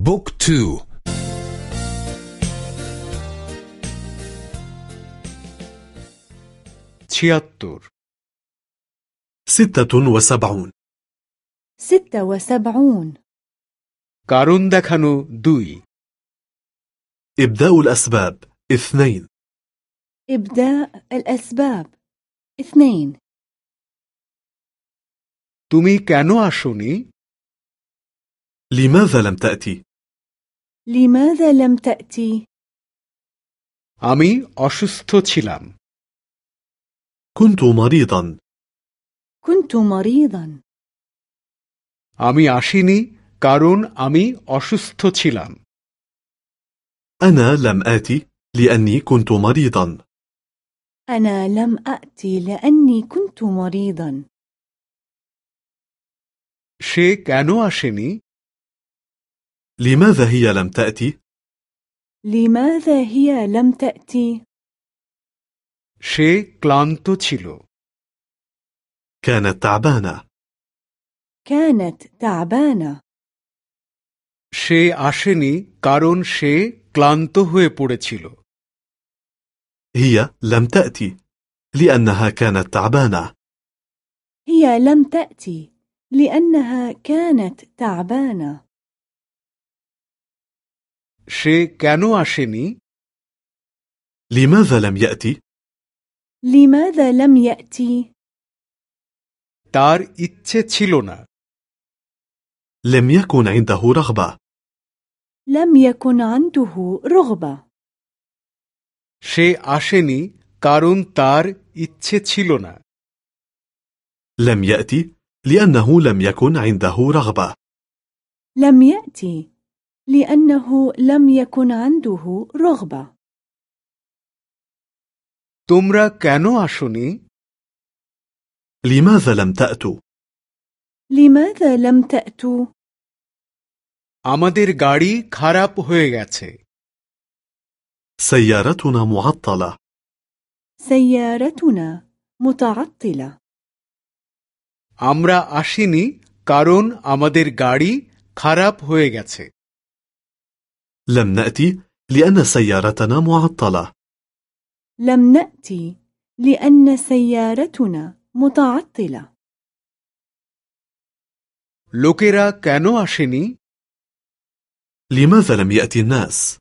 بوك تو ছিয়াত্তর ستة وسبعون ستة وسبعون কারণ দেখানো দুই إبداء الأسباب اثنين إبداء الأسباب اثنين তুমি কেন আসনি لماذا لم تأتي؟ لماذا لم تأتي؟ আমি অসুস্থ ছিলাম كنت مريضا كنت مريضا আমি আসিনি কারণ আমি অসুস্থ ছিলাম أنا لم آتي لأني كنت مريضا أنا لم أأتي لأني كنت مريضا সে কেন আসেনি لماذا هي لم تأتي؟ لماذا هي لم تأتي؟ সে ক্লান্ত ছিল كانت تعبانة كانت تعبانة সে আসেনি কারণ সে ক্লান্ত হয়ে পড়েছিল هي لم تأتي لأنها كانت تعبانة هي لم تأتي لأنها كانت تعبانة সে কেন আসেনি لماذا لم يأتي؟ لماذا لم يأتي؟ তার ইচ্ছে ছিল না لم يكن عنده رغبة لم يكن عنده رغبة সে আসেনি কারণ তার ইচ্ছে ছিল না لم يأتي لأنه لم يكن عنده رغبة لم يأتي لأنه لم يكن عنده رغبة তোমরা কেন আসনি لماذا لم تأتوا؟ لماذا لم تأتوا؟ আমাদের গাড়ি খারাপ হয়ে গেছে سيارتنا معطلة سيارتنا متعطلة আমরা আসিনি কারণ আমাদের গাড়ি খারাপ হয়ে গেছে لم نأتي لأن سيارتنا معطلة لم نأتي لأن سيارتنا متعطلة লোকেরা কেন আসেনি لماذا لم يأتي الناس؟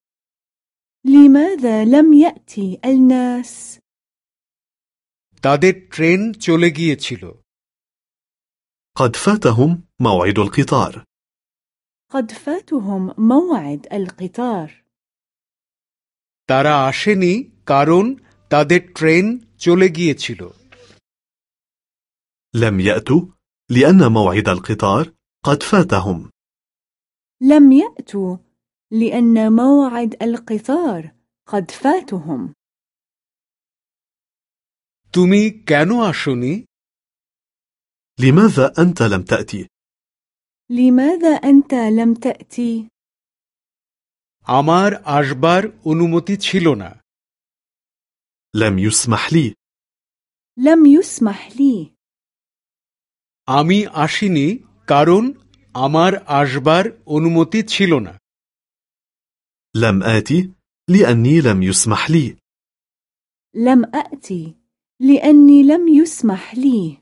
لماذا لم يأتي الناس؟ তাদের ট্রেন চলে গিয়েছিল قد فاتهم موعد القطار قد فاتهم موعد القطار তারা আসেনি কারণ তাদের ট্রেন চলে গিয়েছিল لم يأتوا لأن موعد القطار قد فاتهم لم يأتوا لأن موعد القطار قد فاتهم তুমি কেন আসনি لماذا أنت لم تأتي؟ لماذا أنت لم تأتي؟ আমার আসবার অনুমতি ছিল না لم يسمح لي لم يسمح لي আমি আসিনি কারণ আমার আসবার অনুমতি ছিল না لم آتي لأني لم يسمح لي لم أأتي لأني لم يسمح لي